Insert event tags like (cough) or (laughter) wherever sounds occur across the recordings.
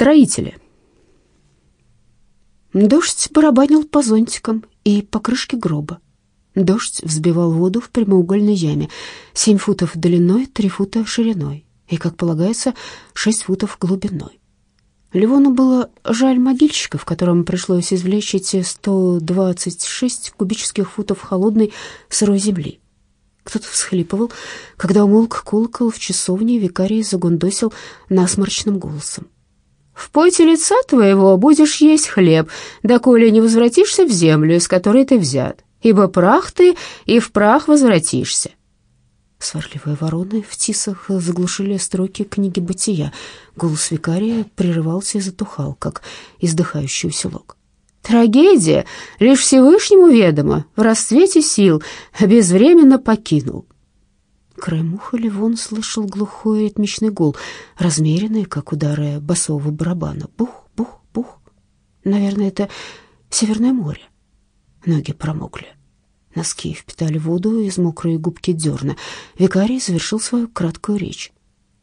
Строители. Дождь барабанил по зонтикам и по крышке гроба. Дождь взбивал воду в прямоугольной яме, семь футов длиной, три фута шириной и, как полагается, шесть футов глубиной. Ливону было жаль могильщиков, которым пришлось извлечь эти 126 кубических футов холодной сырой земли. Кто-то всхлипывал, когда умолк колокол в часовне, викарий загундосил насморчным голосом. «В поте лица твоего будешь есть хлеб, доколе не возвратишься в землю, из которой ты взят, ибо прах ты, и в прах возвратишься». Сварливые вороны в тисах заглушили строки книги «Бытия». Голос викария прерывался и затухал, как издыхающий усилок. Трагедия лишь Всевышнему ведома, в расцвете сил безвременно покинул. Краем уха Ливон слышал глухой ритмичный гул, размеренный, как удары басового барабана. Бух, бух, бух. Наверное, это Северное море. Ноги промокли. Носки впитали воду из мокрой губки дерна. Викарий завершил свою краткую речь.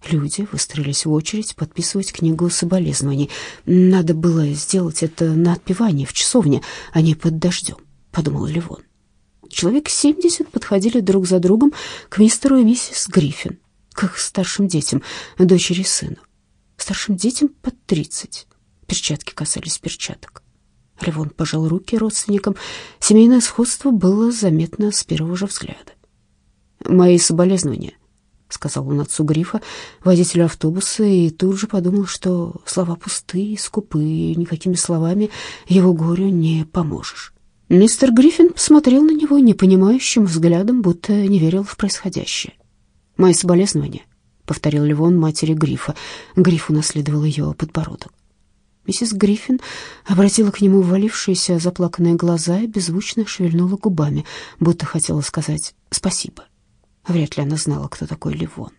Люди выстроились в очередь подписывать книгу соболезнований. Надо было сделать это на отпевании в часовне, а не под дождем, подумал Ливон. Человек семьдесят подходили друг за другом к мистеру и миссис Гриффин, к их старшим детям, дочери и сыну. Старшим детям под тридцать. Перчатки касались перчаток. Ливон пожал руки родственникам. Семейное сходство было заметно с первого же взгляда. «Мои соболезнования», — сказал он отцу Грифа, водителю автобуса, и тут же подумал, что слова пустые, скупые, никакими словами его горю не поможешь. Мистер Гриффин посмотрел на него непонимающим взглядом, будто не верил в происходящее. «Мои соболезнования», — повторил Ливон матери Грифа. Гриф унаследовал ее подбородок. Миссис Гриффин обратила к нему ввалившиеся заплаканные глаза и беззвучно шевельнула губами, будто хотела сказать «спасибо». Вряд ли она знала, кто такой Ливон.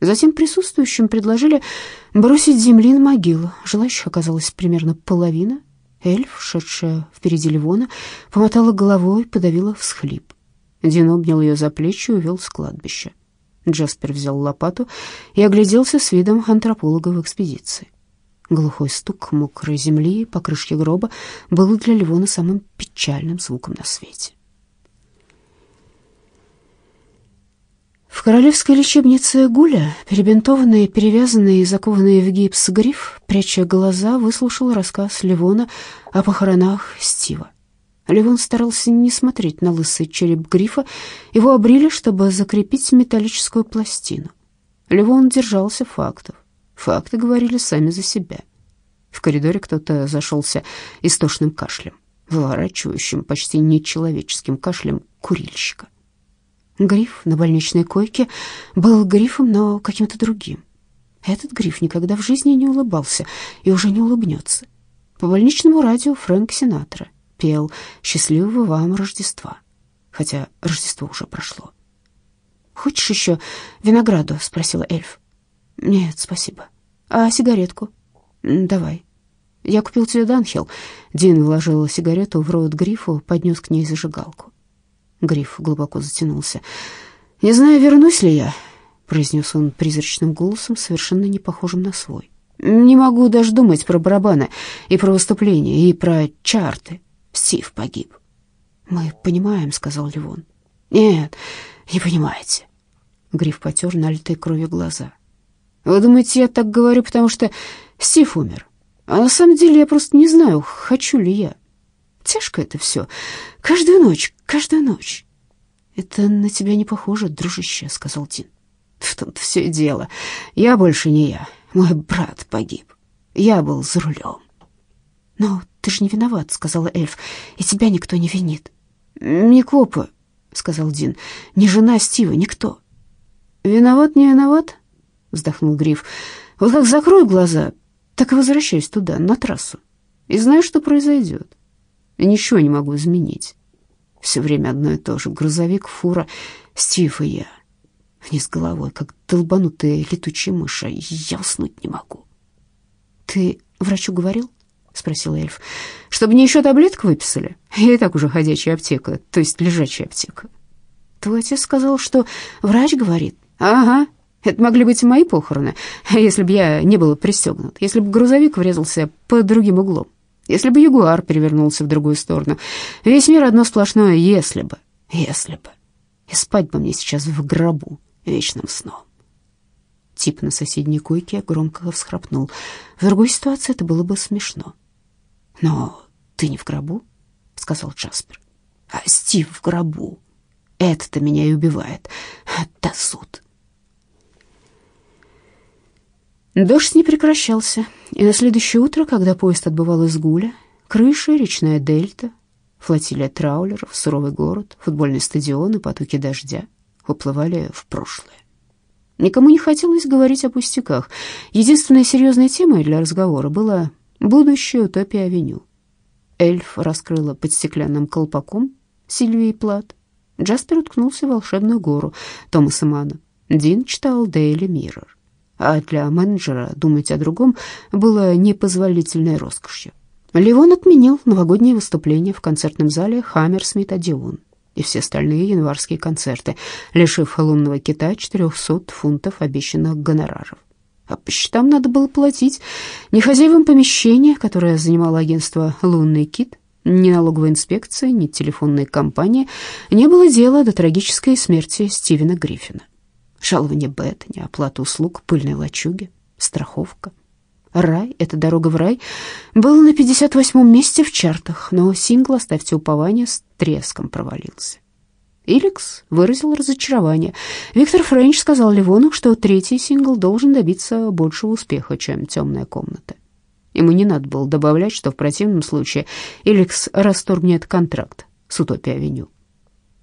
Затем присутствующим предложили бросить земли на могилу. Желающих оказалось примерно половина. Эльф, шедшая впереди Ливона, помотала головой, подавила всхлип. Дин обнял ее за плечи и увел с кладбища. Джаспер взял лопату и огляделся с видом антрополога в экспедиции. Глухой стук мокрой земли по крышке гроба был для Ливона самым печальным звуком на свете. В королевской лечебнице Гуля, перебинтованный, перевязанный и закованный в гипс гриф, пряча глаза, выслушал рассказ Ливона о похоронах Стива. Ливон старался не смотреть на лысый череп грифа, его обрили, чтобы закрепить металлическую пластину. Ливон держался фактов. Факты говорили сами за себя. В коридоре кто-то зашелся истошным кашлем, выворачивающим почти нечеловеческим кашлем курильщика. Гриф на больничной койке был грифом, но каким-то другим. Этот гриф никогда в жизни не улыбался и уже не улыбнется. По больничному радио Фрэнк Синатра пел «Счастливого вам Рождества», хотя Рождество уже прошло. «Хочешь еще винограду?» — спросила эльф. «Нет, спасибо. А сигаретку?» «Давай». «Я купил тебе Данхил». Дин вложил сигарету в рот Грифу, поднес к ней зажигалку. Гриф глубоко затянулся. «Не знаю, вернусь ли я», — произнес он призрачным голосом, совершенно не похожим на свой. «Не могу даже думать про барабаны и про выступления, и про чарты. Стив погиб». «Мы понимаем», — сказал Ливон. «Нет, не понимаете». Гриф потер налитые кровью глаза. «Вы думаете, я так говорю, потому что Стив умер? А на самом деле я просто не знаю, хочу ли я». Тяжко это все. Каждую ночь, каждую ночь. Это на тебя не похоже, дружище, сказал Дин. В том-то все и дело. Я больше не я. Мой брат погиб. Я был за рулем. Но ты же не виноват, сказала эльф, и тебя никто не винит. Не копы, сказал Дин. Не жена Стива, никто. Виноват, не виноват, вздохнул Гриф. Вот как закрой глаза, так и возвращаюсь туда, на трассу. И знаешь, что произойдет? Я ничего не могу изменить. Все время одно и то же. Грузовик, фура, Стив и я. Вниз головой, как долбанутые летучие мыши. Я уснуть не могу. Ты врачу говорил? Спросил эльф. Чтобы мне еще таблетку выписали? Я и так уже ходячая аптека, то есть лежачая аптека. Твой отец сказал, что врач говорит. Ага, Это могли быть мои похороны, если бы я не был пристегнут, если бы грузовик врезался по другим углом, если бы ягуар перевернулся в другую сторону. Весь мир одно сплошное «если бы, если бы». И спать бы мне сейчас в гробу вечным сном. Тип на соседней койке громко всхрапнул. В другой ситуации это было бы смешно. «Но ты не в гробу?» — сказал Джаспер. «А Стив в гробу. Это-то меня и убивает. Да суд». Дождь не прекращался, и на следующее утро, когда поезд отбывал из Гуля, крыши, речная дельта, флотилия траулеров, суровый город, футбольный стадион и потоки дождя уплывали в прошлое. Никому не хотелось говорить о пустяках. Единственной серьезной темой для разговора было будущее Утопия-авеню. Эльф раскрыла под стеклянным колпаком Сильвии Плат. Джаспер уткнулся в волшебную гору Томаса Мана. Дин читал Daily Mirror. А для менеджера думать о другом было непозволительной роскошью. Ливон отменил новогоднее выступление в концертном зале «Хаммерсмит Одеон» и все остальные январские концерты, лишив лунного кита 400 фунтов обещанных гонораров. А по счетам надо было платить не хозяевам помещения, которое занимало агентство «Лунный кит», ни налоговой инспекции, ни телефонной компании не было дела до трагической смерти Стивена Гриффина. Жалование Беттани, оплата услуг, пыльной лачуги, страховка. «Рай» — это дорога в рай, был на 58-м месте в чартах, но сингл «Оставьте упование» с треском провалился. Иликс выразил разочарование. Виктор Френч сказал Ливону, что третий сингл должен добиться большего успеха, чем «Темная комната». Ему не надо было добавлять, что в противном случае Иликс расторгнет контракт с Утопией-авеню.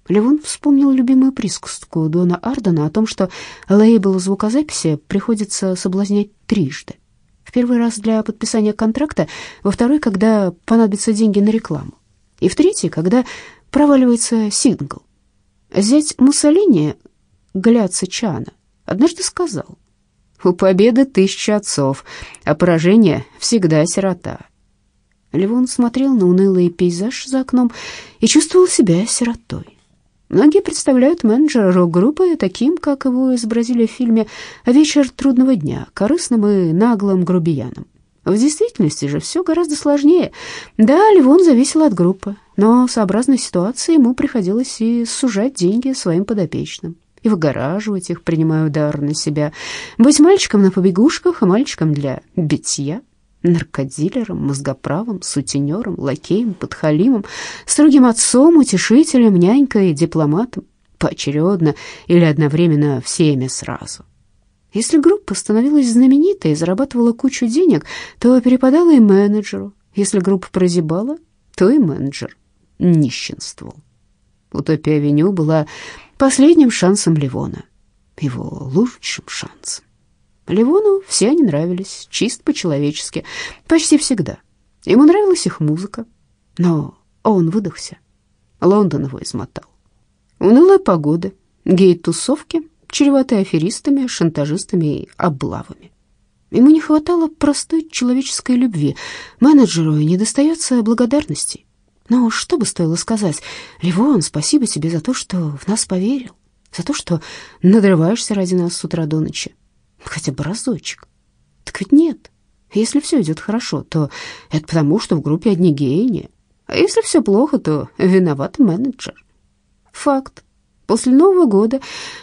Левон вспомнил любимую присказку Дона Ардена о том, что лейбл звукозаписи приходится соблазнять трижды. В первый раз для подписания контракта, во второй, когда понадобятся деньги на рекламу, и в третий, когда проваливается сингл. Зять Муссолини, Гляца Чана, однажды сказал, «У победы тысяча отцов, а поражение всегда сирота». Левон смотрел на унылый пейзаж за окном и чувствовал себя сиротой. Многие представляют менеджера рок-группы таким, как его изобразили в фильме «Вечер трудного дня», корыстным и наглым грубияном. В действительности же все гораздо сложнее. Да, Ливон зависел от группы, но сообразно ситуации ему приходилось и сужать деньги своим подопечным, и выгораживать их, принимая удар на себя, быть мальчиком на побегушках и мальчиком для битья, наркодилером, мозгоправом, сутенером, лакеем, подхалимом, строгим отцом, утешителем, нянькой, дипломатом, поочередно или одновременно всеми сразу. Если группа становилась знаменитой и зарабатывала кучу денег, то перепадала и менеджеру. Если группа прозябала, то и менеджер нищенствовал. Утопия-авеню была последним шансом Ливона, его лучшим шансом. Ливону все они нравились, чисто по-человечески, почти всегда. Ему нравилась их музыка, но он выдохся. Лондон его измотал. Унылая погода, гей-тусовки, чреватые аферистами, шантажистами и облавами. Ему не хватало простой человеческой любви. Менеджеру не достается благодарности. Но что бы стоило сказать? Ливон, спасибо тебе за то, что в нас поверил, за то, что надрываешься ради нас с утра до ночи. Хотя бы разочек. Так ведь нет. Если все идет хорошо, то это потому, что в группе одни геи. А если все плохо, то виноват менеджер. Факт. После Нового года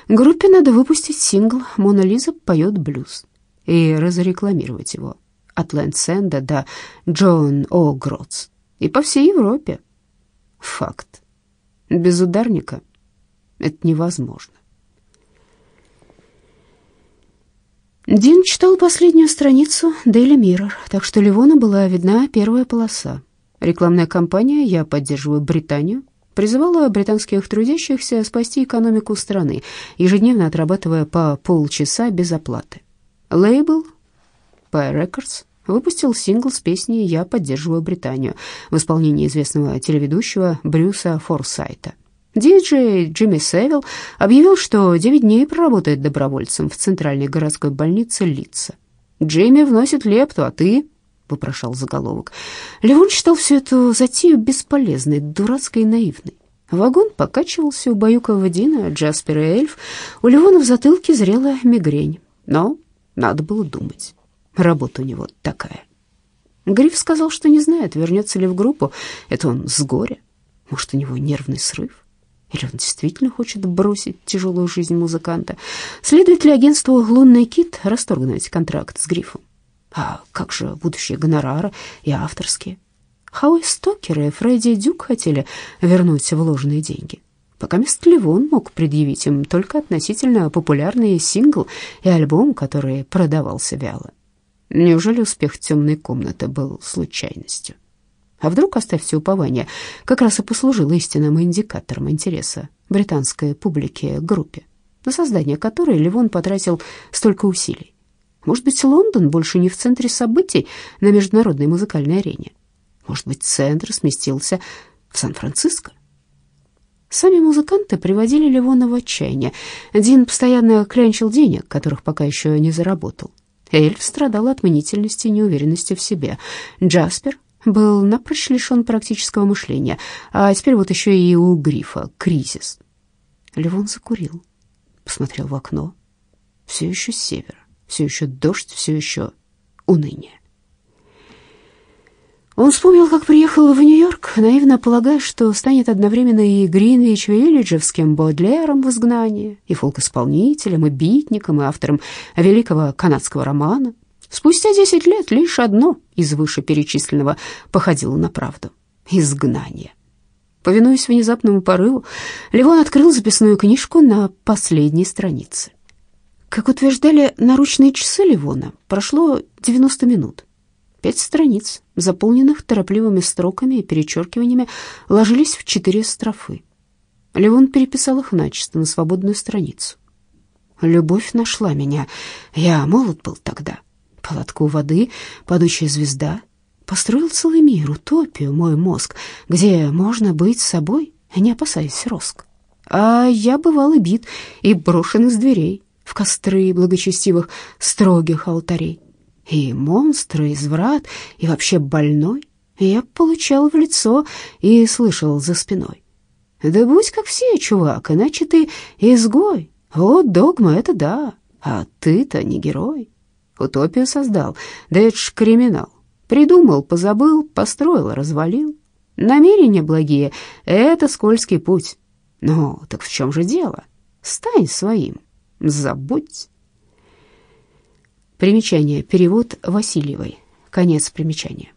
группе надо выпустить сингл «Мона Лиза поет блюз» и разрекламировать его от Лэндсенда до Джон О. Гротс и по всей Европе. Факт. Без ударника это невозможно. Дин читал последнюю страницу Daily Mirror, так что Ливону была видна первая полоса. Рекламная кампания «Я поддерживаю Британию» призывала британских трудящихся спасти экономику страны, ежедневно отрабатывая по полчаса без оплаты. Лейбл Pie Records выпустил сингл с песней «Я поддерживаю Британию» в исполнении известного телеведущего Брюса Форсайта. Диджей Джимми Севилл объявил, что 9 дней проработает добровольцем в центральной городской больнице Литца. «Джимми вносит лепту, а ты?» — вопрошал заголовок. Левон считал всю эту затею бесполезной, дурацкой и наивной. Вагон покачивался у баюкового Дина, Джаспер и Эльф. У Ливона в затылке зрела мигрень. Но надо было думать. Работа у него такая. Гриф сказал, что не знает, вернется ли в группу. Это он с горя. Может, у него нервный срыв? Или он действительно хочет бросить тяжелую жизнь музыканта? Следует ли агентству «Лунный кит» расторгнуть контракт с Грифом? А как же будущие гонорары и авторские? Хауи Стокер и Фредди Дюк хотели вернуть вложенные деньги. Пока мест Ливон мог предъявить им только относительно популярный сингл и альбом, который продавался вяло. Неужели успех «Темной комнаты» был случайностью? А вдруг, оставьте упование, как раз и послужил истинным индикатором интереса британской публики группе, на создание которой Ливон потратил столько усилий? Может быть, Лондон больше не в центре событий на международной музыкальной арене? Может быть, центр сместился в Сан-Франциско? Сами музыканты приводили Ливона в отчаяние. Дин постоянно клянчил денег, которых пока еще не заработал. Эльф страдал от мнительности и неуверенности в себе. Джаспер был напрочь лишен практического мышления, а теперь вот еще и у Грифа кризис. Ливон закурил, посмотрел в окно. Все еще север, все еще дождь, все еще уныние. Он вспомнил, как приехал в Нью-Йорк, наивно полагая, что станет одновременно и Гринвич-Виллиджевским Бодлером в изгнании, и фолк-исполнителем, и битником, и автором великого канадского романа. Спустя десять лет лишь одно из вышеперечисленного походило на правду — изгнание. Повинуясь внезапному порыву, Левон открыл записную книжку на последней странице. Как утверждали наручные часы Ливона, прошло 90 минут. Пять страниц, заполненных торопливыми строками и перечеркиваниями, ложились в четыре строфы. Левон переписал их начисто на свободную страницу. «Любовь нашла меня. Я молод был тогда. Палатка у воды, падающая звезда. Построил целый мир, утопию, мой мозг, где можно быть собой, не опасаясь роск. А я бывал и бит, и брошен из дверей в костры благочестивых строгих алтарей и монстр, и изврат, и вообще больной. Я получал в лицо и слышал за спиной. Да будь как все, чувак, иначе ты изгой. Вот догма — это да, а ты-то не герой. Утопию создал, да это ж криминал. Придумал, позабыл, построил, развалил. Намерения благие — это скользкий путь. Ну, так в чем же дело? Стань своим, забудь. Примечание. Перевод Васильевой. Конец примечания.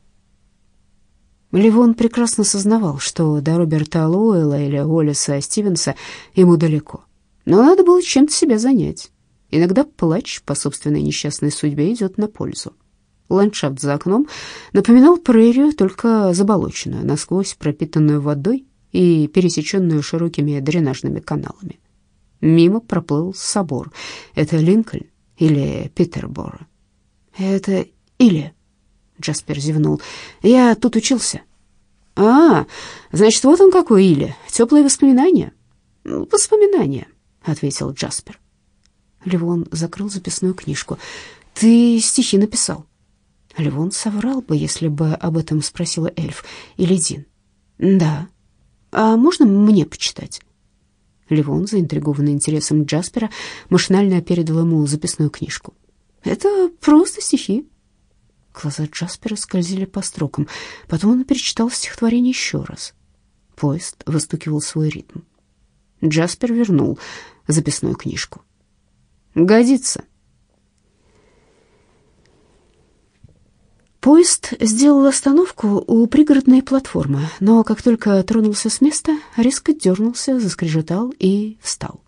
Ливон прекрасно сознавал, что до Роберта Лоуэлла или Уоллеса Стивенса ему далеко. Но надо было чем-то себя занять. Иногда плач по собственной несчастной судьбе идет на пользу. Ландшафт за окном напоминал прерию, только заболоченную, насквозь пропитанную водой и пересеченную широкими дренажными каналами. Мимо проплыл собор. Это Линкольн или Питерборо. Это или, Джаспер зевнул. Я тут учился. А, значит, вот он какой или. Теплые воспоминания. Воспоминания, ответил Джаспер. Левон закрыл записную книжку. Ты стихи написал? Левон соврал бы, если бы об этом спросила эльф или Дин. Да. А можно мне почитать? Ливон, заинтригованный интересом Джаспера, машинально передал ему записную книжку. «Это просто стихи». Глаза Джаспера скользили по строкам. Потом он перечитал стихотворение еще раз. Поезд выстукивал свой ритм. Джаспер вернул записную книжку. «Годится», Поезд сделал остановку у пригородной платформы, но как только тронулся с места, резко дернулся, заскрежетал и встал.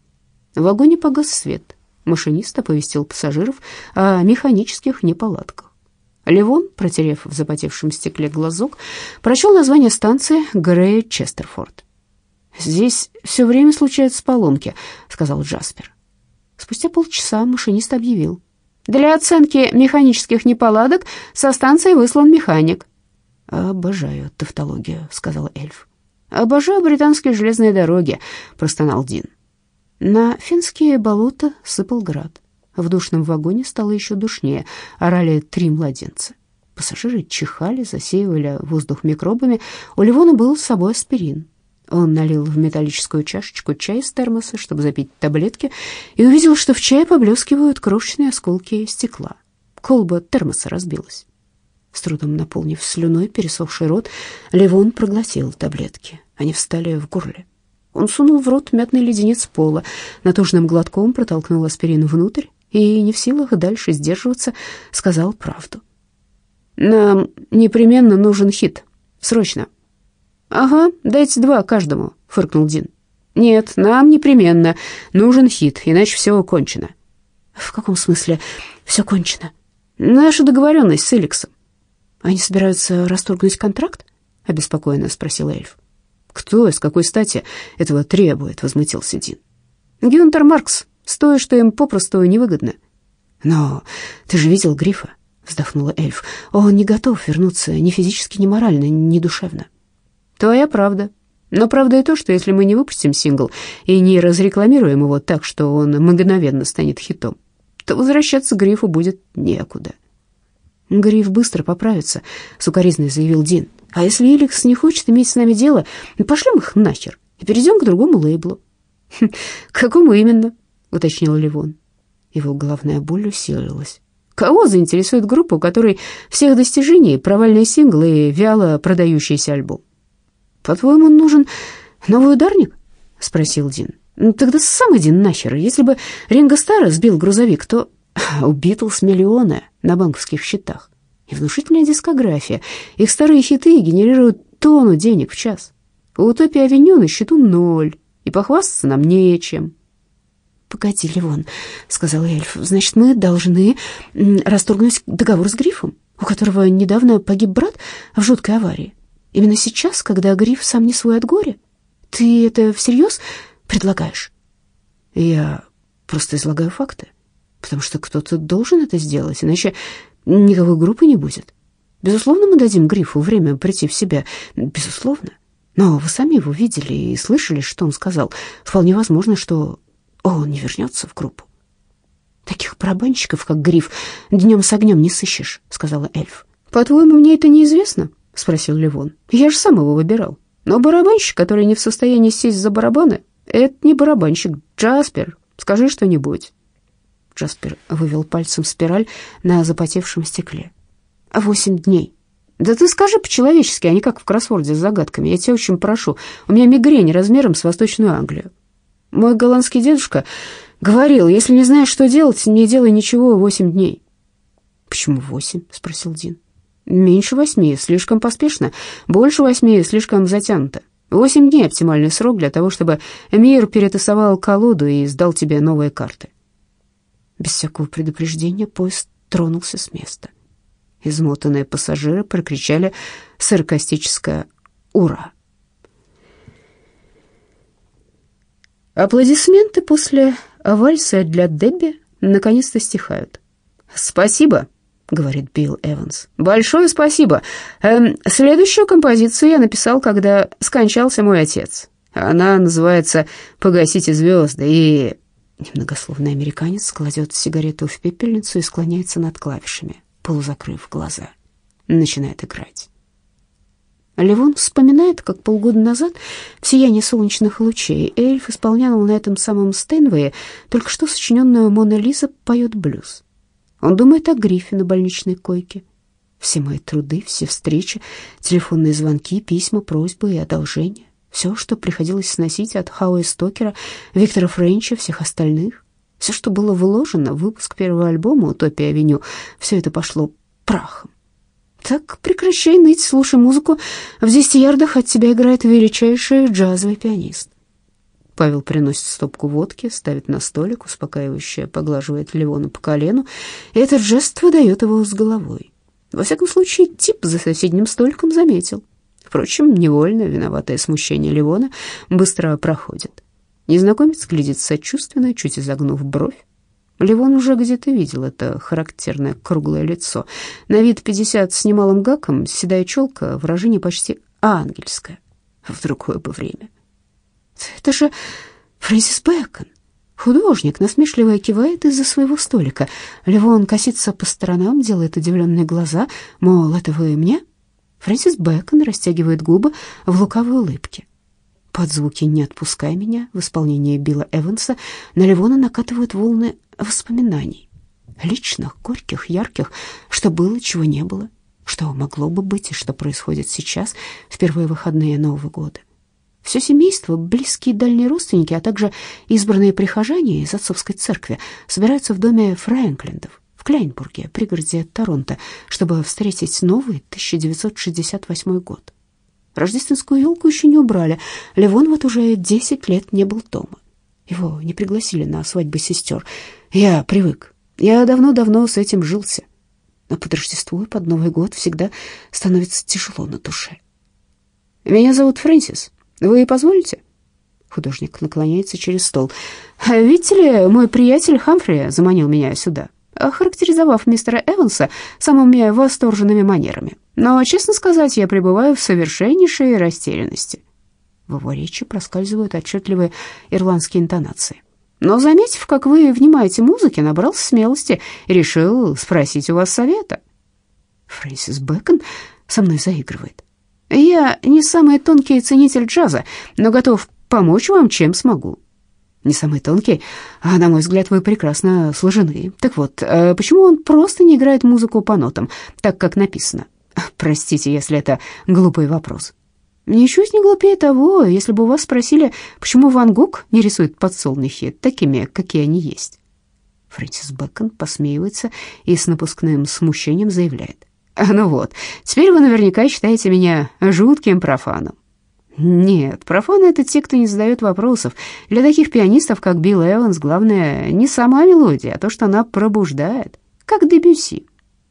В вагоне погас свет. Машинист оповестил пассажиров о механических неполадках. Левон, протерев в запотевшем стекле глазок, прочел название станции Грея Честерфорд. «Здесь все время случаются поломки», — сказал Джаспер. Спустя полчаса машинист объявил. Для оценки механических неполадок со станции выслан механик. «Обожаю тавтологию», — сказал эльф. «Обожаю британские железные дороги», — простонал Дин. На финские болота сыпал град. В душном вагоне стало еще душнее, орали три младенца. Пассажиры чихали, засеивали воздух микробами. У Ливона был с собой аспирин. Он налил в металлическую чашечку чай из термоса, чтобы запить таблетки, и увидел, что в чае поблескивают крошечные осколки стекла. Колба термоса разбилась. С трудом наполнив слюной пересохший рот, Левон проглотил таблетки. Они встали в горле. Он сунул в рот мятный леденец пола, натужным глотком протолкнул аспирин внутрь и, не в силах дальше сдерживаться, сказал правду. «Нам непременно нужен хит. Срочно». «Ага, дайте два каждому», — фыркнул Дин. «Нет, нам непременно нужен хит, иначе все кончено». «В каком смысле все кончено?» «Наша договоренность с Эликсом». «Они собираются расторгнуть контракт?» — обеспокоенно спросил эльф. «Кто и с какой стати этого требует?» — возмутился Дин. «Гюнтер Маркс, стоя, что им попросту невыгодно». «Но ты же видел Грифа?» — вздохнула эльф. «Он не готов вернуться ни физически, ни морально, ни душевно». «Твоя правда. Но правда и то, что если мы не выпустим сингл и не разрекламируем его так, что он мгновенно станет хитом, то возвращаться Грифу будет некуда». «Гриф быстро поправится», — сукоризно заявил Дин. «А если Эликс не хочет иметь с нами дело, пошлем их нахер и перейдем к другому лейблу». «Хм, «К какому именно?» — уточнил Ливон. Его головная боль усилилась. Кого заинтересует группа, у которой всех достижений провальные синглы и вяло продающийся альбом? «По-твоему, нужен новый ударник?» — спросил Дин. «Ну, тогда сам иди нахер. Если бы Ринго Старр сбил грузовик, то (laughs) у Битлз миллионы на банковских счетах и внушительная дискография. Их старые хиты генерируют тонну денег в час. У Утопии Авеню на счету ноль, и похвастаться нам нечем». «Погоди, Ливон», — сказал эльф, — «значит, мы должны расторгнуть договор с Грифом, у которого недавно погиб брат в жуткой аварии. Именно сейчас, когда Гриф сам не свой от горя? Ты это всерьез предлагаешь? Я просто излагаю факты, потому что кто-то должен это сделать, иначе никакой группы не будет. Безусловно, мы дадим Грифу время прийти в себя, безусловно. Но вы сами его видели и слышали, что он сказал. Вполне возможно, что он не вернется в группу. Таких барабанщиков, как Гриф, днем с огнем не сыщешь, сказала эльф. По-твоему, мне это неизвестно? — спросил Левон. «Я же сам его выбирал. Но барабанщик, который не в состоянии сесть за барабаны, это не барабанщик. Джаспер, скажи что-нибудь». Джаспер вывел пальцем спираль на запотевшем стекле. «Восемь дней». «Да ты скажи по-человечески, а не как в кроссворде с загадками. Я тебя очень прошу. У меня мигрень размером с Восточную Англию». Мой голландский дедушка говорил, если не знаешь, что делать, не делай ничего восемь дней. «Почему восемь?» — спросил Дин. Меньше восьми, слишком поспешно. Больше восьми, слишком затянуто. Восемь дней — оптимальный срок для того, чтобы мир перетасовал колоду и сдал тебе новые карты. Без всякого предупреждения поезд тронулся с места. Измотанные пассажиры прокричали саркастическое «Ура!». Аплодисменты после вальса для Дебби наконец-то стихают. «Спасибо!» — говорит Билл Эванс. «Большое спасибо. Эм, следующую композицию я написал, когда скончался мой отец. Она называется «Погасите звезды» и...» Немногословный американец кладет сигарету в пепельницу и склоняется над клавишами, полузакрыв глаза. Начинает играть. Левон вспоминает, как полгода назад в сиянии солнечных лучей эльф исполнял на этом самом Стейнвее только что сочиненную «Мона Лиза» поет блюз. Он думает о грифе на больничной койке. Все мои труды, все встречи, телефонные звонки, письма, просьбы и одолжения. Все, что приходилось сносить от Хауэ Стокера, Виктора Френча, всех остальных. Все, что было вложено в выпуск первого альбома «Утопия Авеню», все это пошло прахом. Так прекращай ныть, слушай музыку. В десяти ярдах от тебя играет величайший джазовый пианист. Павел приносит стопку водки, ставит на столик, успокаивающе поглаживает Левона по колену, и этот жест выдает его с головой. Во всяком случае, тип за соседним столиком заметил. Впрочем, невольно виноватое смущение Левона быстро проходит. Незнакомец глядит сочувственно, чуть изогнув бровь. Левон уже где-то видел это характерное круглое лицо. На вид пятьдесят с немалым гаком, седая челка, выражение почти ангельское в другое бы время. Это же Фрэнсис Бэкон. Художник насмешливо кивает из-за своего столика. Левон косится по сторонам, делает удивленные глаза, мол, это вы мне? Фрэнсис Бэкон растягивает губы в лукавой улыбке. Под звуки «Не отпускай меня» в исполнении Билла Эванса на Ливона накатывают волны воспоминаний. Личных, горьких, ярких, что было, чего не было, что могло бы быть и что происходит сейчас, в первые выходные Нового года. Все семейство, близкие и дальние родственники, а также избранные прихожане из отцовской церкви собираются в доме Фрэнклиндов в Кляйнбурге, пригороде Торонто, чтобы встретить новый 1968 год. Рождественскую елку еще не убрали. Левон вот уже 10 лет не был дома. Его не пригласили на свадьбу сестер. Я привык. Я давно-давно с этим жился. Но под Рождество и под Новый год всегда становится тяжело на душе. «Меня зовут Фрэнсис», вы позволите?» Художник наклоняется через стол. «Видите ли, мой приятель Хамфри заманил меня сюда, характеризовав мистера Эванса самыми восторженными манерами. Но, честно сказать, я пребываю в совершеннейшей растерянности». В его речи проскальзывают отчетливые ирландские интонации. Но, заметив, как вы внимаете музыке, набрался смелости и решил спросить у вас совета. Фрэнсис Бэкон со мной заигрывает. Я не самый тонкий ценитель джаза, но готов помочь вам, чем смогу. Не самый тонкий, а, на мой взгляд, вы прекрасно сложены. Так вот, э, почему он просто не играет музыку по нотам, так как написано? Простите, если это глупый вопрос. Ничуть не глупее того, если бы у вас спросили, почему Ван Гог не рисует подсолнухи такими, какие они есть. Фрэнсис Бэкон посмеивается и с напускным смущением заявляет. (laughs) Ну вот, теперь вы наверняка считаете меня жутким профаном. Нет, профаны — это те, кто не задает вопросов. Для таких пианистов, как Билл Эванс, главное не сама мелодия, а то, что она пробуждает, как Дебюсси.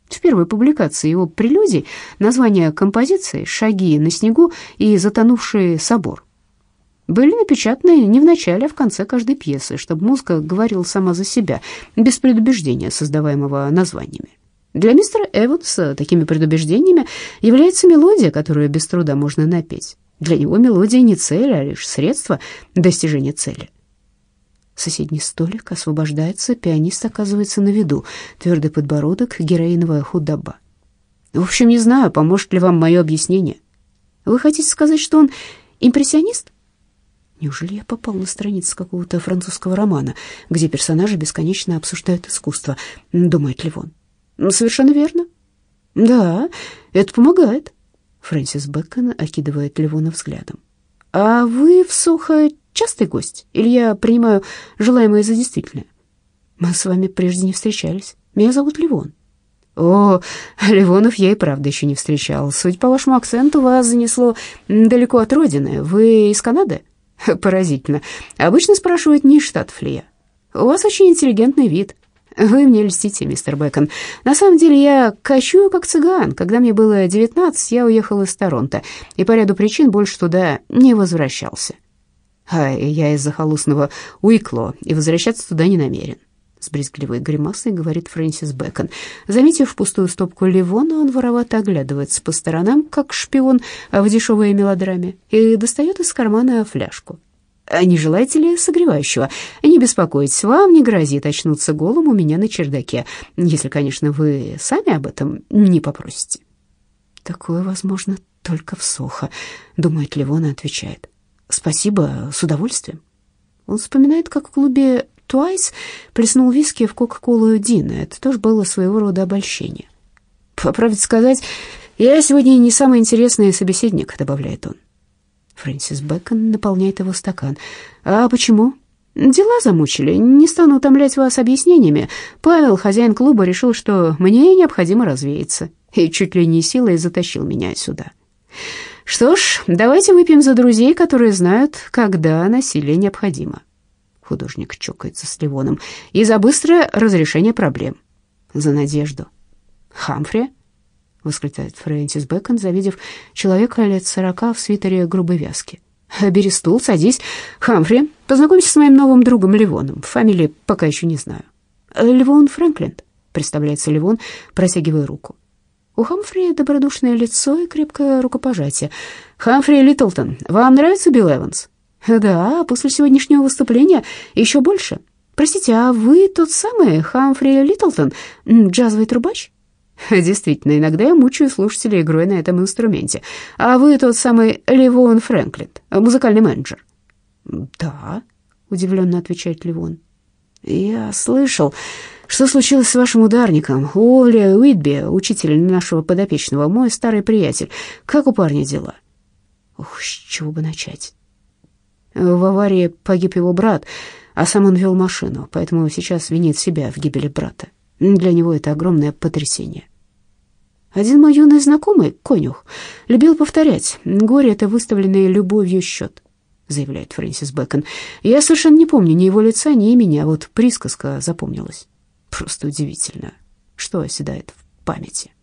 В первой публикации его прелюдий название композиции «Шаги на снегу» и «Затонувший собор» были напечатаны не в начале, а в конце каждой пьесы, чтобы музыка говорила сама за себя, без предубеждения, создаваемого названиями. Для мистера Эванса такими предубеждениями является мелодия, которую без труда можно напеть. Для него мелодия не цель, а лишь средство достижения цели. Соседний столик освобождается, пианист оказывается на виду, твердый подбородок, героиновая худоба. В общем, не знаю, поможет ли вам мое объяснение. Вы хотите сказать, что он импрессионист? Неужели я попал на страницу какого-то французского романа, где персонажи бесконечно обсуждают искусство, думает Ливон. Ну, совершенно верно. Да, это помогает. Фрэнсис Бэкон окидывает Левона взглядом. А вы в Сухо частый гость? Или я принимаю желаемое за действительное? Мы с вами прежде не встречались. Меня зовут Ливон. О, Ливонов я и правда еще не встречал. Суть по вашему акценту вас занесло далеко от родины. Вы из Канады? Поразительно. Обычно спрашивают, не из штатов ли я. У вас очень интеллигентный вид. Вы мне льстите, мистер Бэкон. На самом деле я кочую как цыган. Когда мне было 19, я уехал из Торонто и по ряду причин больше туда не возвращался. А я из захолустного Уикло и возвращаться туда не намерен. С брезгливой гримасой говорит Фрэнсис Бэкон. Заметив пустую стопку Ливона, он воровато оглядывается по сторонам, как шпион в дешевой мелодраме, и достает из кармана фляжку. А не желаете ли согревающего? Не беспокойтесь, вам не грозит очнуться голым у меня на чердаке, если, конечно, вы сами об этом не попросите. Такое возможно только в Сохо, думает Ливон и отвечает. Спасибо, с удовольствием. Он вспоминает, как в клубе Туайс плеснул виски в Кока-Колу Дина. Это тоже было своего рода обольщение. По правде сказать, я сегодня не самый интересный собеседник, добавляет он. Фрэнсис Бэкон наполняет его стакан. «А почему?» «Дела замучили. Не стану утомлять вас объяснениями. Павел, хозяин клуба, решил, что мне необходимо развеяться, и чуть ли не силой затащил меня сюда. Что ж, давайте выпьем за друзей, которые знают, когда насилие необходимо». Художник чокается с Ливоном. «И за быстрое разрешение проблем. За надежду». «Хамфри?» Восклицает Фрэнсис Бэкон, завидев человека лет сорока в свитере грубой вязки. «Бери стул, садись. Хамфри, познакомься с моим новым другом Ливоном. Фамилии пока еще не знаю». «Ливон Фрэнклин», — представляется Ливон, протягивая руку. У Хамфри добродушное лицо и крепкое рукопожатие. «Хамфри Литлтон, вам нравится Билл Эванс?» «Да, после сегодняшнего выступления еще больше. Простите, а вы тот самый Хамфри Литлтон, джазовый трубач?» (laughs) Действительно, иногда я мучаю слушателей игрой на этом инструменте. А вы тот самый Ливон Фрэнклин, музыкальный менеджер? Да, удивленно отвечает Ливон. Я слышал, что случилось с вашим ударником, Уолли Уитби, учитель нашего подопечного, мой старый приятель. Как у парня дела? Ух, с чего бы начать? В аварии погиб его брат, а сам он вел машину, поэтому сейчас винит себя в гибели брата. Для него это огромное потрясение. Один мой юный знакомый, конюх, любил повторять «горе — это выставленный любовью счет», заявляет Фрэнсис Бэкон. Я совершенно не помню ни его лица, ни имени, а вот присказка запомнилась. Просто удивительно, что оседает в памяти.